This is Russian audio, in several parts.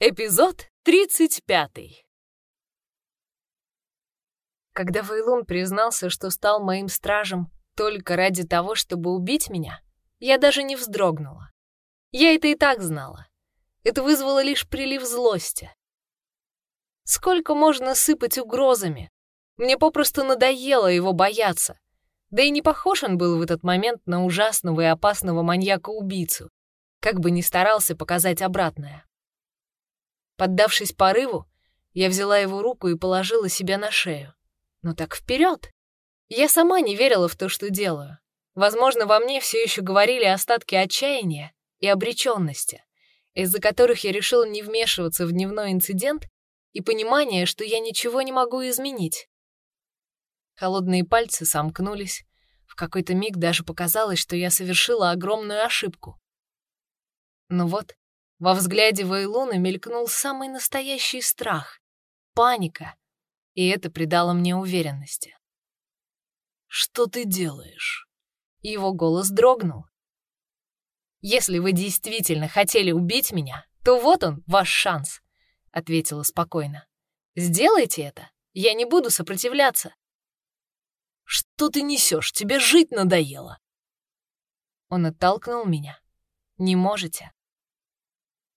Эпизод 35. Когда Вейлун признался, что стал моим стражем только ради того, чтобы убить меня, я даже не вздрогнула. Я это и так знала. Это вызвало лишь прилив злости. Сколько можно сыпать угрозами? Мне попросту надоело его бояться. Да и не похож он был в этот момент на ужасного и опасного маньяка-убийцу, как бы ни старался показать обратное. Поддавшись порыву, я взяла его руку и положила себя на шею. Ну так вперед! Я сама не верила в то, что делаю. Возможно, во мне все еще говорили остатки отчаяния и обреченности, из-за которых я решила не вмешиваться в дневной инцидент и понимание, что я ничего не могу изменить. Холодные пальцы сомкнулись. В какой-то миг даже показалось, что я совершила огромную ошибку. Но вот во взгляде Вейлуна мелькнул самый настоящий страх, паника, и это придало мне уверенности. «Что ты делаешь?» Его голос дрогнул. «Если вы действительно хотели убить меня, то вот он, ваш шанс», — ответила спокойно. «Сделайте это, я не буду сопротивляться». «Что ты несешь? Тебе жить надоело!» Он оттолкнул меня. «Не можете.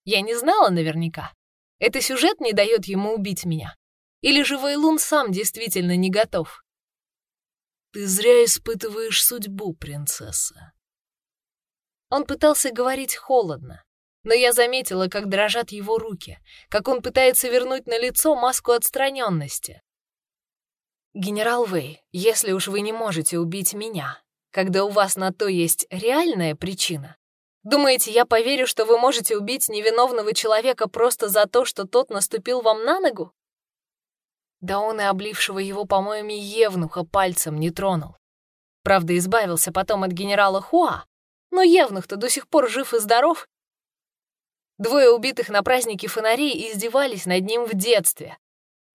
Я не знала наверняка. Это сюжет не дает ему убить меня. Или же Вейлун сам действительно не готов? Ты зря испытываешь судьбу, принцесса. Он пытался говорить холодно, но я заметила, как дрожат его руки, как он пытается вернуть на лицо маску отстраненности. «Генерал Вэй, если уж вы не можете убить меня, когда у вас на то есть реальная причина, Думаете, я поверю, что вы можете убить невиновного человека просто за то, что тот наступил вам на ногу? Да он и облившего его, по-моему, Евнуха пальцем не тронул. Правда, избавился потом от генерала Хуа, но Евнух-то до сих пор жив и здоров. Двое убитых на празднике фонарей издевались над ним в детстве.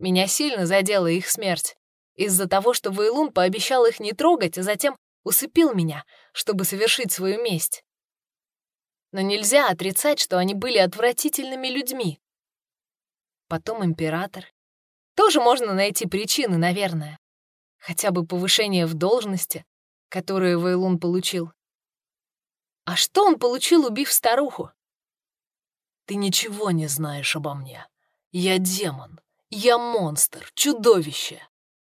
Меня сильно задела их смерть. Из-за того, что Вейлун пообещал их не трогать, а затем усыпил меня, чтобы совершить свою месть но нельзя отрицать, что они были отвратительными людьми. Потом император. Тоже можно найти причины, наверное. Хотя бы повышение в должности, которое Вейлун получил. А что он получил, убив старуху? Ты ничего не знаешь обо мне. Я демон. Я монстр, чудовище.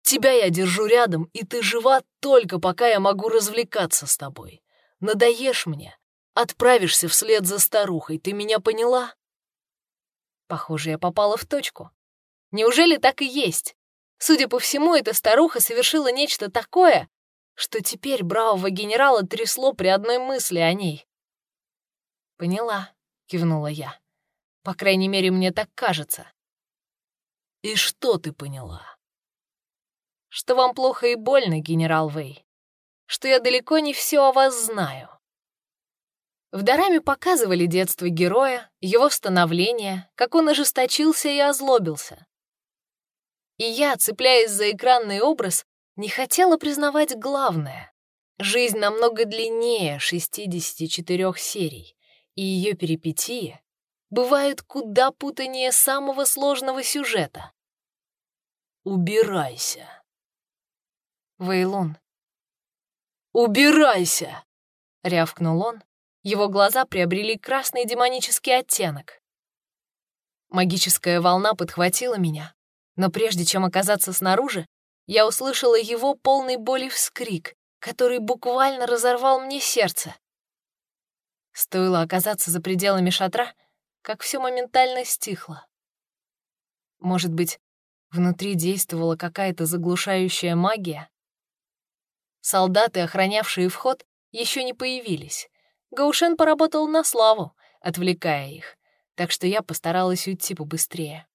Тебя я держу рядом, и ты жива только пока я могу развлекаться с тобой. Надоешь мне, Отправишься вслед за старухой, ты меня поняла?» Похоже, я попала в точку. Неужели так и есть? Судя по всему, эта старуха совершила нечто такое, что теперь бравого генерала трясло при одной мысли о ней. «Поняла», — кивнула я. «По крайней мере, мне так кажется». «И что ты поняла?» «Что вам плохо и больно, генерал Вэй. Что я далеко не все о вас знаю. В Дораме показывали детство героя, его становление, как он ожесточился и озлобился. И я, цепляясь за экранный образ, не хотела признавать главное. Жизнь намного длиннее 64 серий, и ее перипетии бывают куда путанее самого сложного сюжета. «Убирайся!» Вейлун. «Убирайся!» — рявкнул он, его глаза приобрели красный демонический оттенок. Магическая волна подхватила меня, но прежде чем оказаться снаружи, я услышала его полный боли вскрик, который буквально разорвал мне сердце. Стоило оказаться за пределами шатра, как все моментально стихло. Может быть, внутри действовала какая-то заглушающая магия? Солдаты, охранявшие вход, еще не появились, Гаушен поработал на славу, отвлекая их, так что я постаралась уйти побыстрее.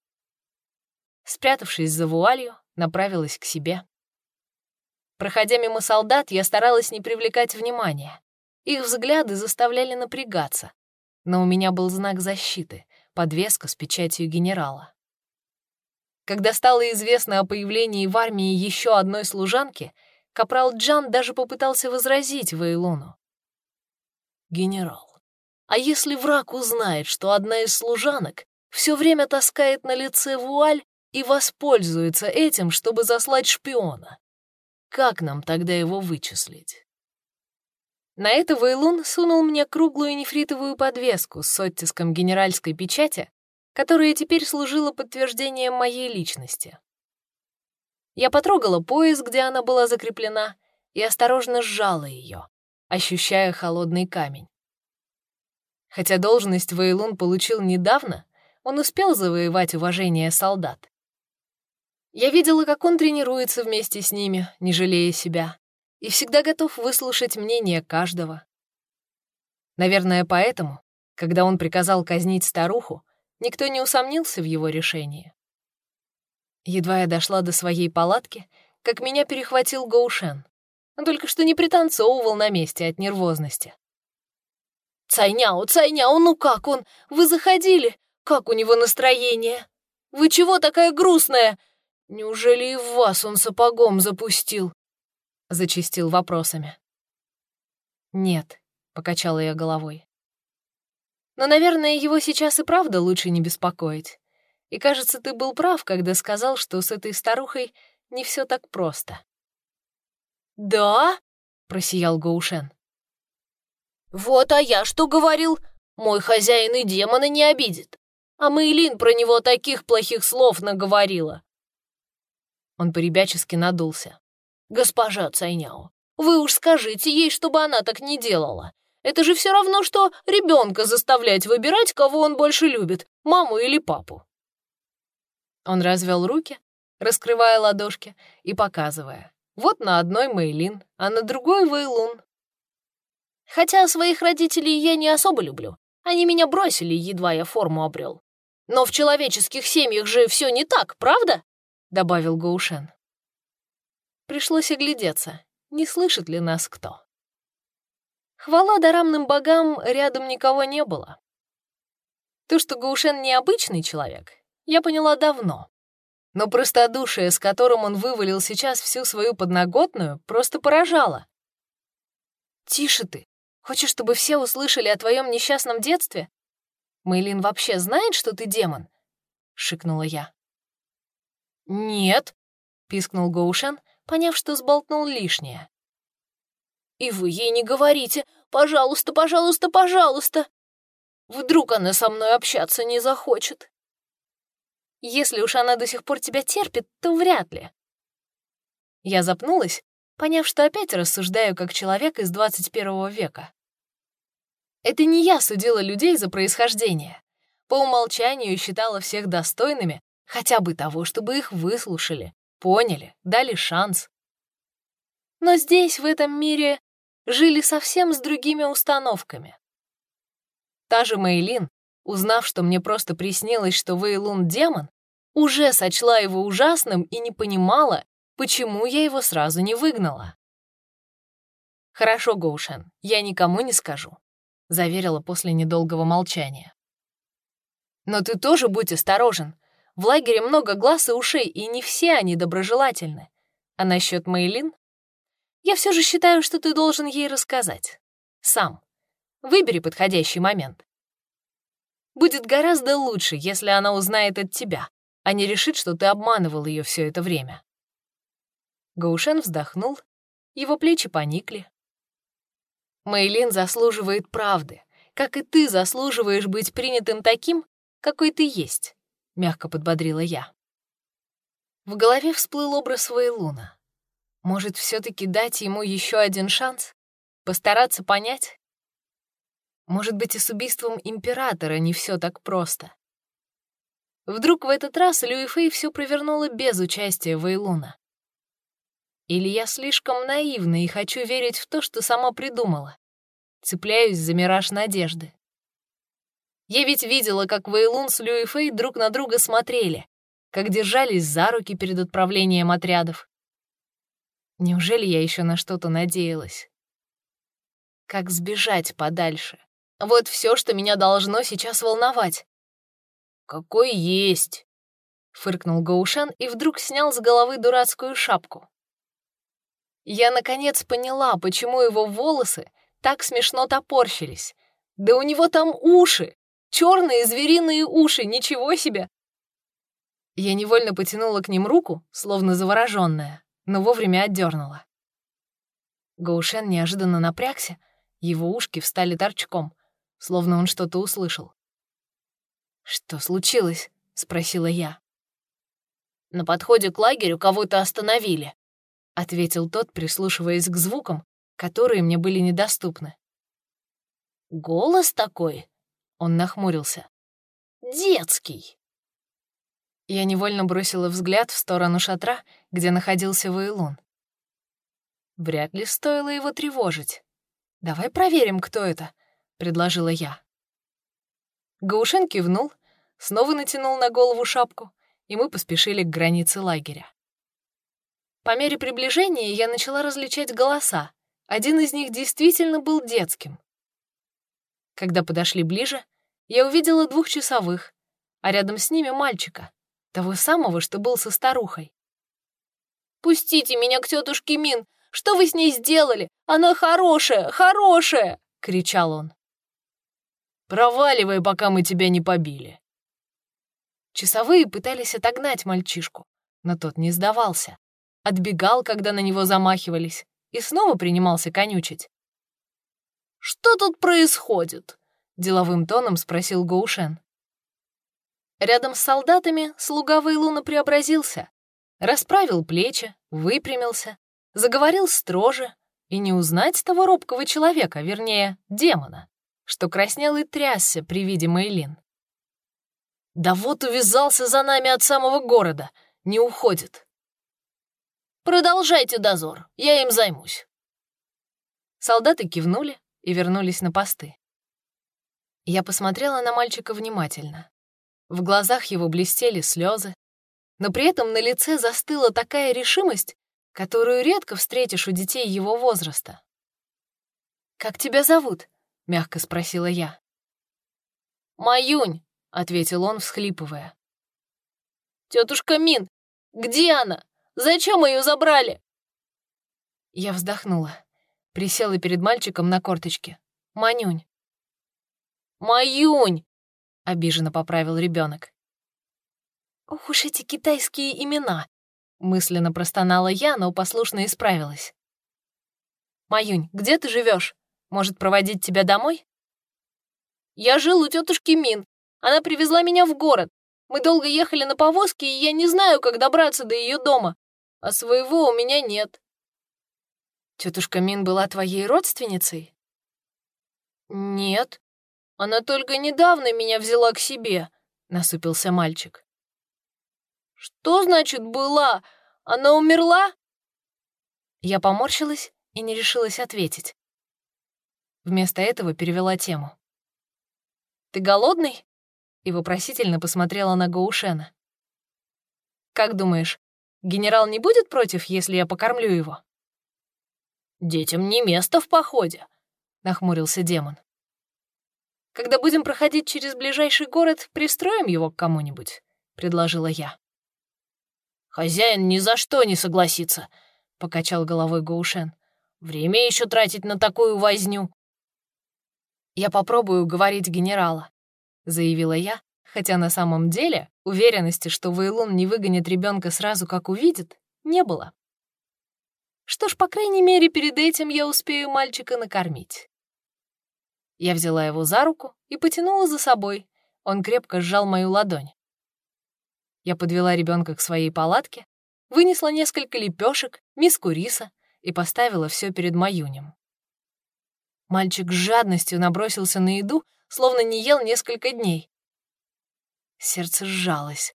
Спрятавшись за вуалью, направилась к себе. Проходя мимо солдат, я старалась не привлекать внимания. Их взгляды заставляли напрягаться, но у меня был знак защиты, подвеска с печатью генерала. Когда стало известно о появлении в армии еще одной служанки, капрал Джан даже попытался возразить Вейлону. «Генерал, а если враг узнает, что одна из служанок все время таскает на лице вуаль и воспользуется этим, чтобы заслать шпиона. Как нам тогда его вычислить? На это Вейлун сунул мне круглую нефритовую подвеску с оттиском генеральской печати, которая теперь служила подтверждением моей личности. Я потрогала пояс, где она была закреплена, и осторожно сжала ее, ощущая холодный камень. Хотя должность Вейлун получил недавно, он успел завоевать уважение солдат. Я видела, как он тренируется вместе с ними, не жалея себя, и всегда готов выслушать мнение каждого. Наверное, поэтому, когда он приказал казнить старуху, никто не усомнился в его решении. Едва я дошла до своей палатки, как меня перехватил Гоушен. Только что не пританцовывал на месте от нервозности. «Цайняо, Цайняо, ну как он? Вы заходили? Как у него настроение? Вы чего такая грустная? Неужели и в вас он сапогом запустил?» Зачистил вопросами. «Нет», — покачала я головой. «Но, наверное, его сейчас и правда лучше не беспокоить. И, кажется, ты был прав, когда сказал, что с этой старухой не все так просто». «Да?» — просиял Гоушен. «Вот, а я что говорил? Мой хозяин и демона не обидит. А Мэйлин про него таких плохих слов наговорила. Он поребячески надулся. «Госпожа Цайняо, вы уж скажите ей, чтобы она так не делала. Это же все равно, что ребенка заставлять выбирать, кого он больше любит, маму или папу». Он развел руки, раскрывая ладошки и показывая. Вот на одной Мейлин, а на другой Вейлун. Хотя своих родителей я не особо люблю. Они меня бросили, едва я форму обрел. Но в человеческих семьях же все не так, правда? добавил Гоушен. Пришлось оглядеться, не слышит ли нас кто. Хвала дарамным богам, рядом никого не было. То, что Гоушен необычный человек, я поняла давно. Но простодушие, с которым он вывалил сейчас всю свою подноготную, просто поражало. «Тише ты! Хочешь, чтобы все услышали о твоем несчастном детстве? Мэйлин вообще знает, что ты демон?» — шикнула я. «Нет», — пискнул Гоушен, поняв, что сболтнул лишнее. «И вы ей не говорите, пожалуйста, пожалуйста, пожалуйста! Вдруг она со мной общаться не захочет?» «Если уж она до сих пор тебя терпит, то вряд ли». Я запнулась, поняв, что опять рассуждаю как человек из 21 века. Это не я судила людей за происхождение. По умолчанию считала всех достойными Хотя бы того, чтобы их выслушали, поняли, дали шанс. Но здесь, в этом мире, жили совсем с другими установками. Та же Мейлин, узнав, что мне просто приснилось, что Вейлун — демон, уже сочла его ужасным и не понимала, почему я его сразу не выгнала. «Хорошо, Гоушен, я никому не скажу», — заверила после недолгого молчания. «Но ты тоже будь осторожен. В лагере много глаз и ушей, и не все они доброжелательны. А насчет Мейлин? Я все же считаю, что ты должен ей рассказать. Сам. Выбери подходящий момент. Будет гораздо лучше, если она узнает от тебя, а не решит, что ты обманывал ее все это время. Гаушен вздохнул, его плечи поникли. Мейлин заслуживает правды, как и ты заслуживаешь быть принятым таким, какой ты есть. — мягко подбодрила я. В голове всплыл образ Вейлуна. Может, все таки дать ему еще один шанс? Постараться понять? Может быть, и с убийством императора не все так просто. Вдруг в этот раз Люи Фэй все провернула без участия Вейлуна. Или я слишком наивна и хочу верить в то, что сама придумала. Цепляюсь за мираж надежды. Я ведь видела, как Вейлун с Люи Фэй друг на друга смотрели, как держались за руки перед отправлением отрядов. Неужели я еще на что-то надеялась? Как сбежать подальше? Вот все, что меня должно сейчас волновать. «Какой есть!» — фыркнул Гаушан и вдруг снял с головы дурацкую шапку. Я, наконец, поняла, почему его волосы так смешно топорщились. Да у него там уши! Черные звериные уши, ничего себе! Я невольно потянула к ним руку, словно завороженная, но вовремя отдернула. Гаушен неожиданно напрягся, его ушки встали торчком, словно он что-то услышал. «Что случилось?» — спросила я. «На подходе к лагерю кого-то остановили», — ответил тот, прислушиваясь к звукам, которые мне были недоступны. «Голос такой?» — он нахмурился. «Детский!» Я невольно бросила взгляд в сторону шатра, где находился Вейлун. Вряд ли стоило его тревожить. «Давай проверим, кто это», — предложила я. Гаушен кивнул, снова натянул на голову шапку, и мы поспешили к границе лагеря. По мере приближения я начала различать голоса. Один из них действительно был детским. Когда подошли ближе, я увидела двухчасовых, а рядом с ними мальчика, того самого, что был со старухой. «Пустите меня к тетушке Мин! Что вы с ней сделали? Она хорошая, хорошая!» — кричал он. «Проваливай, пока мы тебя не побили!» Часовые пытались отогнать мальчишку, но тот не сдавался. Отбегал, когда на него замахивались, и снова принимался конючить. «Что тут происходит?» — деловым тоном спросил Гоушен. Рядом с солдатами слуга Вейлуна преобразился, расправил плечи, выпрямился, заговорил строже, и не узнать того робкого человека, вернее, демона, что краснел и трясся при виде Мейлин. «Да вот увязался за нами от самого города, не уходит». «Продолжайте дозор, я им займусь». Солдаты кивнули и вернулись на посты. Я посмотрела на мальчика внимательно. В глазах его блестели слезы, но при этом на лице застыла такая решимость, которую редко встретишь у детей его возраста. «Как тебя зовут?» — мягко спросила я. «Маюнь», — ответил он, всхлипывая. «Тетушка Мин, где она? Зачем ее забрали?» Я вздохнула, присела перед мальчиком на корточке. «Манюнь». «Маюнь!» — обиженно поправил ребенок. «Ох уж эти китайские имена!» — мысленно простонала я, но послушно исправилась. «Маюнь, где ты живешь? Может, проводить тебя домой?» «Я жил у тетушки Мин. Она привезла меня в город. Мы долго ехали на повозке, и я не знаю, как добраться до ее дома. А своего у меня нет». «Тетушка Мин была твоей родственницей?» «Нет», она только недавно меня взяла к себе», — насупился мальчик. «Что значит «была»? Она умерла?» Я поморщилась и не решилась ответить. Вместо этого перевела тему. «Ты голодный?» и вопросительно посмотрела на Гоушена. «Как думаешь, генерал не будет против, если я покормлю его?» «Детям не место в походе», — нахмурился демон. Когда будем проходить через ближайший город, пристроим его к кому-нибудь», — предложила я. «Хозяин ни за что не согласится», — покачал головой Гоушен. «Время еще тратить на такую возню». «Я попробую уговорить генерала», — заявила я, хотя на самом деле уверенности, что Вейлун не выгонит ребенка сразу, как увидит, не было. Что ж, по крайней мере, перед этим я успею мальчика накормить. Я взяла его за руку и потянула за собой. Он крепко сжал мою ладонь. Я подвела ребенка к своей палатке, вынесла несколько лепешек, миску риса и поставила все перед Маюнем. Мальчик с жадностью набросился на еду, словно не ел несколько дней. Сердце сжалось.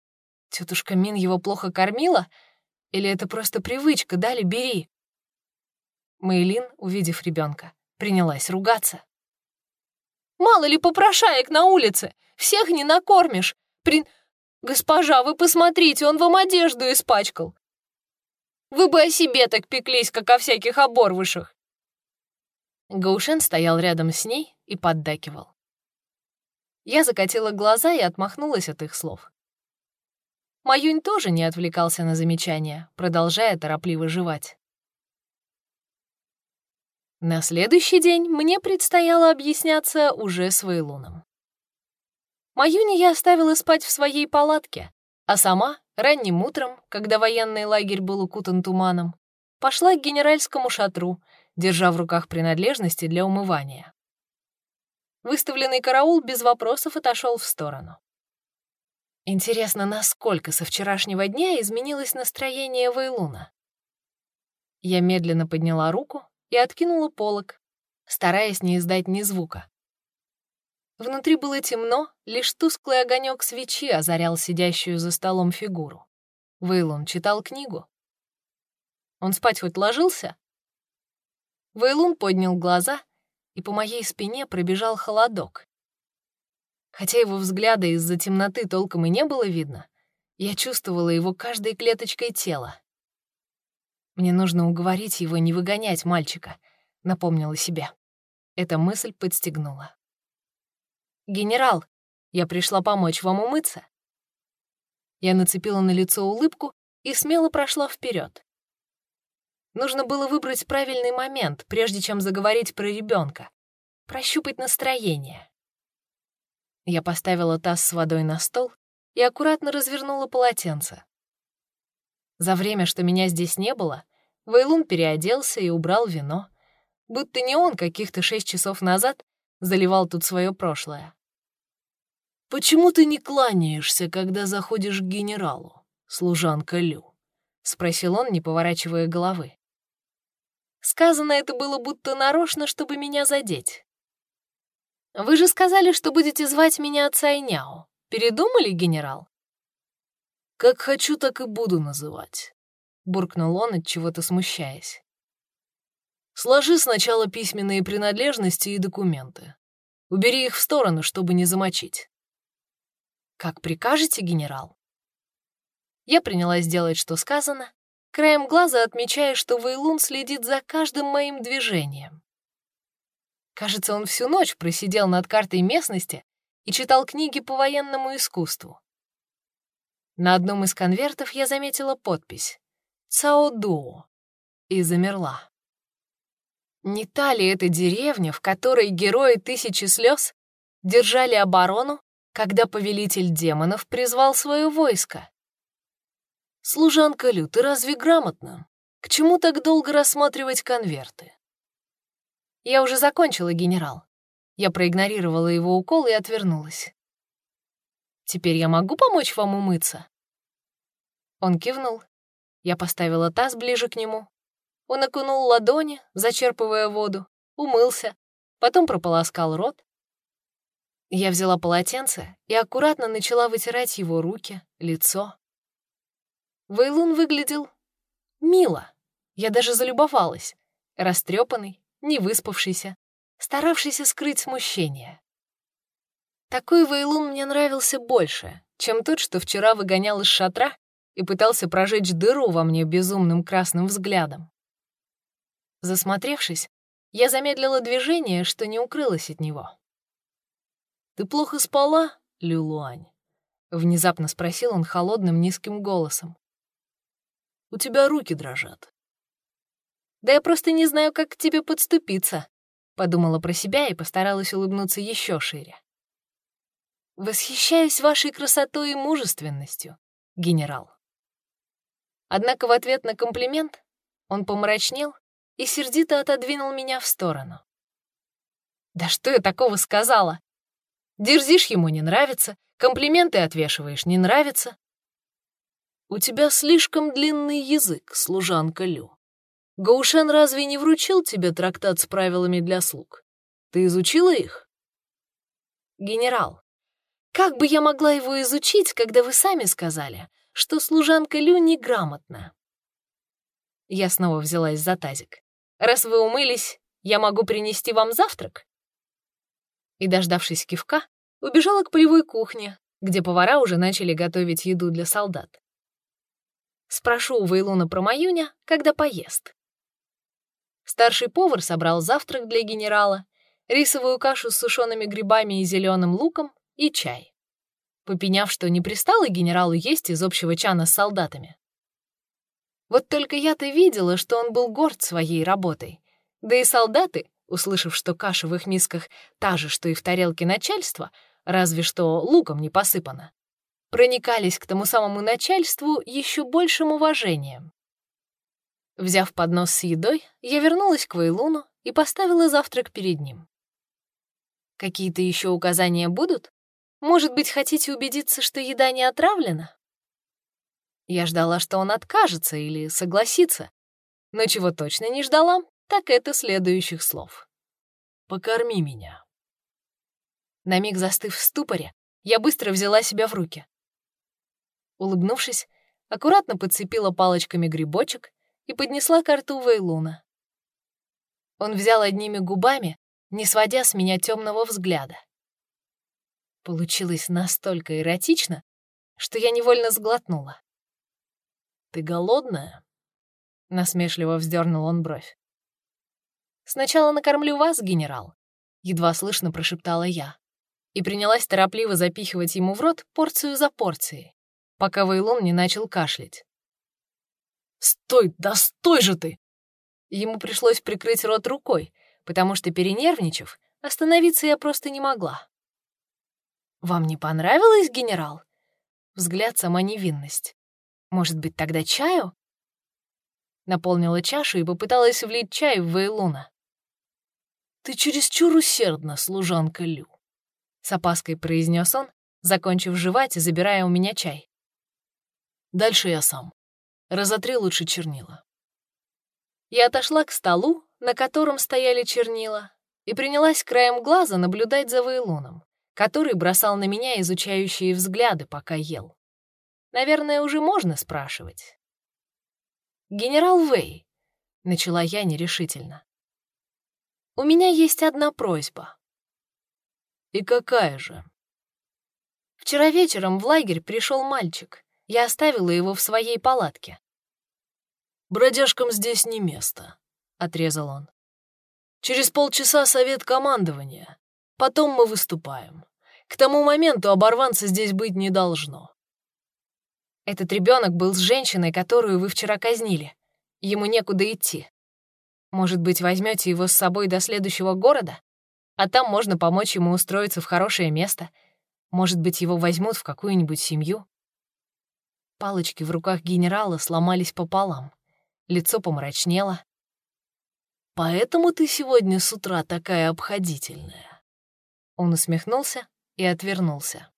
Тетушка Мин его плохо кормила? Или это просто привычка, дали, бери? Мэйлин, увидев ребенка, принялась ругаться. Мало ли попрошаек на улице, всех не накормишь. При... Госпожа, вы посмотрите, он вам одежду испачкал. Вы бы о себе так пеклись, как о всяких оборвышах. Гаушен стоял рядом с ней и поддакивал. Я закатила глаза и отмахнулась от их слов. Маюнь тоже не отвлекался на замечания, продолжая торопливо жевать. На следующий день мне предстояло объясняться уже с Вейлуном. Маюни я оставила спать в своей палатке, а сама ранним утром, когда военный лагерь был укутан туманом, пошла к генеральскому шатру, держа в руках принадлежности для умывания. Выставленный караул без вопросов отошел в сторону. Интересно, насколько со вчерашнего дня изменилось настроение Вейлуна? Я медленно подняла руку и откинула полог, стараясь не издать ни звука. Внутри было темно, лишь тусклый огонек свечи озарял сидящую за столом фигуру. Вейлун читал книгу. Он спать хоть ложился? Вейлун поднял глаза, и по моей спине пробежал холодок. Хотя его взгляда из-за темноты толком и не было видно, я чувствовала его каждой клеточкой тела. Мне нужно уговорить его не выгонять мальчика, напомнила себе. Эта мысль подстегнула. «Генерал, я пришла помочь вам умыться». Я нацепила на лицо улыбку и смело прошла вперед. Нужно было выбрать правильный момент, прежде чем заговорить про ребенка, прощупать настроение. Я поставила таз с водой на стол и аккуратно развернула полотенце. За время, что меня здесь не было, Вейлун переоделся и убрал вино, будто не он каких-то шесть часов назад заливал тут свое прошлое. «Почему ты не кланяешься, когда заходишь к генералу, служанка Лю?» — спросил он, не поворачивая головы. Сказано это было будто нарочно, чтобы меня задеть. «Вы же сказали, что будете звать меня Цайняо. Передумали, генерал?» «Как хочу, так и буду называть», — буркнул он, от чего-то смущаясь. «Сложи сначала письменные принадлежности и документы. Убери их в сторону, чтобы не замочить». «Как прикажете, генерал?» Я принялась делать, что сказано, краем глаза отмечая, что Вейлун следит за каждым моим движением. Кажется, он всю ночь просидел над картой местности и читал книги по военному искусству. На одном из конвертов я заметила подпись «Цаодуо» и замерла. Не та ли это деревня, в которой герои Тысячи слез держали оборону, когда повелитель демонов призвал свое войско? «Служанка Лю, ты разве грамотна? К чему так долго рассматривать конверты?» «Я уже закончила, генерал». Я проигнорировала его укол и отвернулась. «Теперь я могу помочь вам умыться?» Он кивнул. Я поставила таз ближе к нему. Он окунул ладони, зачерпывая воду, умылся, потом прополоскал рот. Я взяла полотенце и аккуратно начала вытирать его руки, лицо. Вейлун выглядел мило. Я даже залюбовалась. Растрепанный, не выспавшийся, старавшийся скрыть смущение. Такой Вейлун мне нравился больше, чем тот, что вчера выгонял из шатра и пытался прожечь дыру во мне безумным красным взглядом. Засмотревшись, я замедлила движение, что не укрылось от него. «Ты плохо спала, Люлуань?» — внезапно спросил он холодным низким голосом. «У тебя руки дрожат. «Да я просто не знаю, как к тебе подступиться», — подумала про себя и постаралась улыбнуться еще шире. «Восхищаюсь вашей красотой и мужественностью, генерал». Однако в ответ на комплимент он помрачнел и сердито отодвинул меня в сторону. «Да что я такого сказала? Дерзишь ему не нравится, комплименты отвешиваешь не нравится». «У тебя слишком длинный язык, служанка Лю», Гаушен разве не вручил тебе трактат с правилами для слуг? Ты изучила их? Генерал, как бы я могла его изучить, когда вы сами сказали, что служанка Лю неграмотна? Я снова взялась за тазик. Раз вы умылись, я могу принести вам завтрак? И, дождавшись кивка, убежала к полевой кухне, где повара уже начали готовить еду для солдат. Спрошу у Вейлуна про Маюня, когда поест. Старший повар собрал завтрак для генерала, рисовую кашу с сушеными грибами и зеленым луком и чай. Попеняв, что не пристало генералу есть из общего чана с солдатами. Вот только я-то видела, что он был горд своей работой. Да и солдаты, услышав, что каша в их мисках та же, что и в тарелке начальства, разве что луком не посыпано, проникались к тому самому начальству еще большим уважением. Взяв поднос с едой, я вернулась к Вейлуну и поставила завтрак перед ним. Какие-то еще указания будут? Может быть, хотите убедиться, что еда не отравлена? Я ждала, что он откажется или согласится, но чего точно не ждала, так это следующих слов. «Покорми меня». На миг застыв в ступоре, я быстро взяла себя в руки. Улыбнувшись, аккуратно подцепила палочками грибочек и поднесла к рту Вейлуна. Он взял одними губами, не сводя с меня темного взгляда. Получилось настолько эротично, что я невольно сглотнула. «Ты голодная?» — насмешливо вздернул он бровь. «Сначала накормлю вас, генерал», — едва слышно прошептала я, и принялась торопливо запихивать ему в рот порцию за порцией, пока Вейлун не начал кашлять. «Стой, да стой же ты!» Ему пришлось прикрыть рот рукой, потому что, перенервничав, остановиться я просто не могла. «Вам не понравилось, генерал?» Взгляд сама невинность. «Может быть, тогда чаю?» Наполнила чашу и попыталась влить чай в Вейлуна. «Ты чересчур усердна, служанка Лю», — с опаской произнес он, закончив жевать и забирая у меня чай. «Дальше я сам. Разотри лучше чернила». Я отошла к столу, на котором стояли чернила, и принялась краем глаза наблюдать за Вейлуном который бросал на меня изучающие взгляды, пока ел. Наверное, уже можно спрашивать. «Генерал Вэй», — начала я нерешительно, — «у меня есть одна просьба». «И какая же?» Вчера вечером в лагерь пришел мальчик. Я оставила его в своей палатке. «Бродяжкам здесь не место», — отрезал он. «Через полчаса совет командования. Потом мы выступаем. К тому моменту оборванца здесь быть не должно. Этот ребенок был с женщиной, которую вы вчера казнили. Ему некуда идти. Может быть, возьмете его с собой до следующего города? А там можно помочь ему устроиться в хорошее место. Может быть, его возьмут в какую-нибудь семью? Палочки в руках генерала сломались пополам. Лицо помрачнело. «Поэтому ты сегодня с утра такая обходительная?» Он усмехнулся и отвернулся.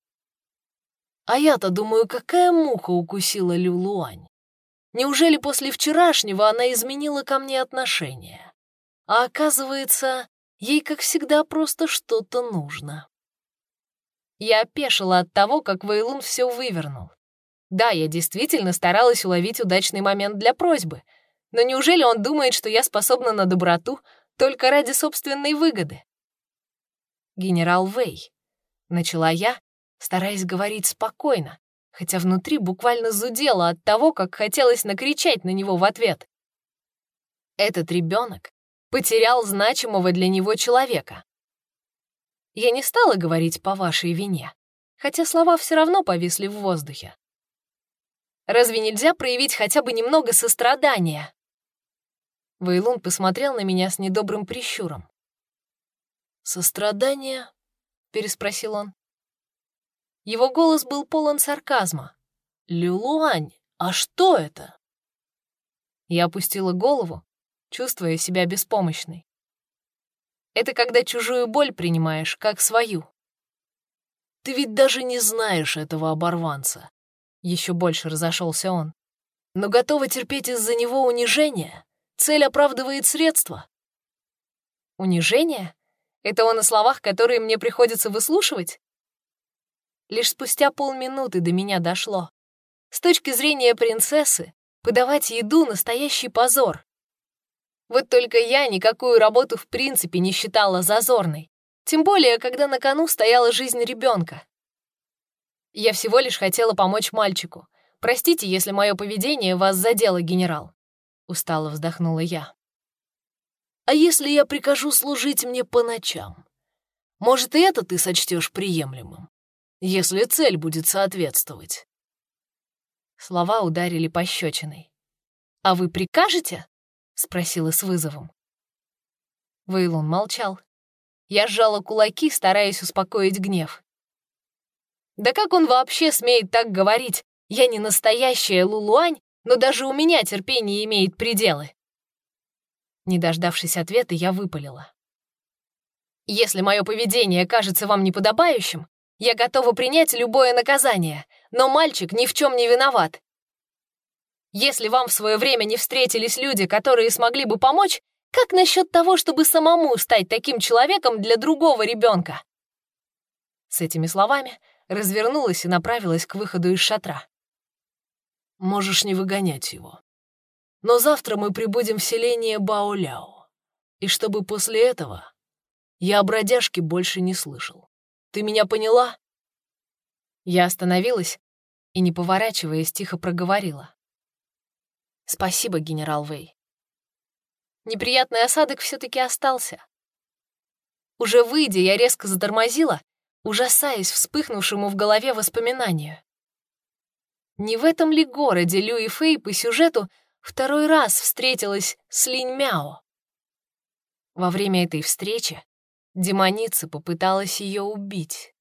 А я-то думаю, какая муха укусила Люлуань. Неужели после вчерашнего она изменила ко мне отношение? А оказывается, ей, как всегда, просто что-то нужно. Я опешила от того, как Вейлун все вывернул. Да, я действительно старалась уловить удачный момент для просьбы, но неужели он думает, что я способна на доброту только ради собственной выгоды? генерал Вэй. Начала я, стараясь говорить спокойно, хотя внутри буквально зудело от того, как хотелось накричать на него в ответ. Этот ребенок потерял значимого для него человека. Я не стала говорить по вашей вине, хотя слова все равно повисли в воздухе. Разве нельзя проявить хотя бы немного сострадания? Вейлун посмотрел на меня с недобрым прищуром. «Сострадание?» — переспросил он. Его голос был полон сарказма. «Люлуань, а что это?» Я опустила голову, чувствуя себя беспомощной. Это когда чужую боль принимаешь, как свою. Ты ведь даже не знаешь этого оборванца. Еще больше разошелся он. Но готова терпеть из-за него унижение. Цель оправдывает средства. Унижение? Это он о словах, которые мне приходится выслушивать? Лишь спустя полминуты до меня дошло. С точки зрения принцессы, подавать еду — настоящий позор. Вот только я никакую работу в принципе не считала зазорной. Тем более, когда на кону стояла жизнь ребенка. Я всего лишь хотела помочь мальчику. Простите, если мое поведение вас задело, генерал. Устало вздохнула я. А если я прикажу служить мне по ночам? Может, и это ты сочтешь приемлемым, если цель будет соответствовать?» Слова ударили пощечиной. «А вы прикажете?» — спросила с вызовом. Вейлун молчал. Я сжала кулаки, стараясь успокоить гнев. Да как он вообще смеет так говорить? Я не настоящая Лулуань, но даже у меня терпение имеет пределы. Не дождавшись ответа, я выпалила. Если мое поведение кажется вам неподобающим, я готова принять любое наказание, но мальчик ни в чем не виноват. Если вам в свое время не встретились люди, которые смогли бы помочь, как насчет того, чтобы самому стать таким человеком для другого ребенка? С этими словами развернулась и направилась к выходу из шатра. Можешь не выгонять его. Но завтра мы прибудем в селение Баоляо. И чтобы после этого я о бродяжке больше не слышал. Ты меня поняла?» Я остановилась и, не поворачиваясь, тихо проговорила. «Спасибо, генерал Вэй». Неприятный осадок все-таки остался. Уже выйдя, я резко затормозила, ужасаясь вспыхнувшему в голове воспоминанию. Не в этом ли городе Люи Фэй по сюжету второй раз встретилась с Линь Мяо? Во время этой встречи демоница попыталась ее убить.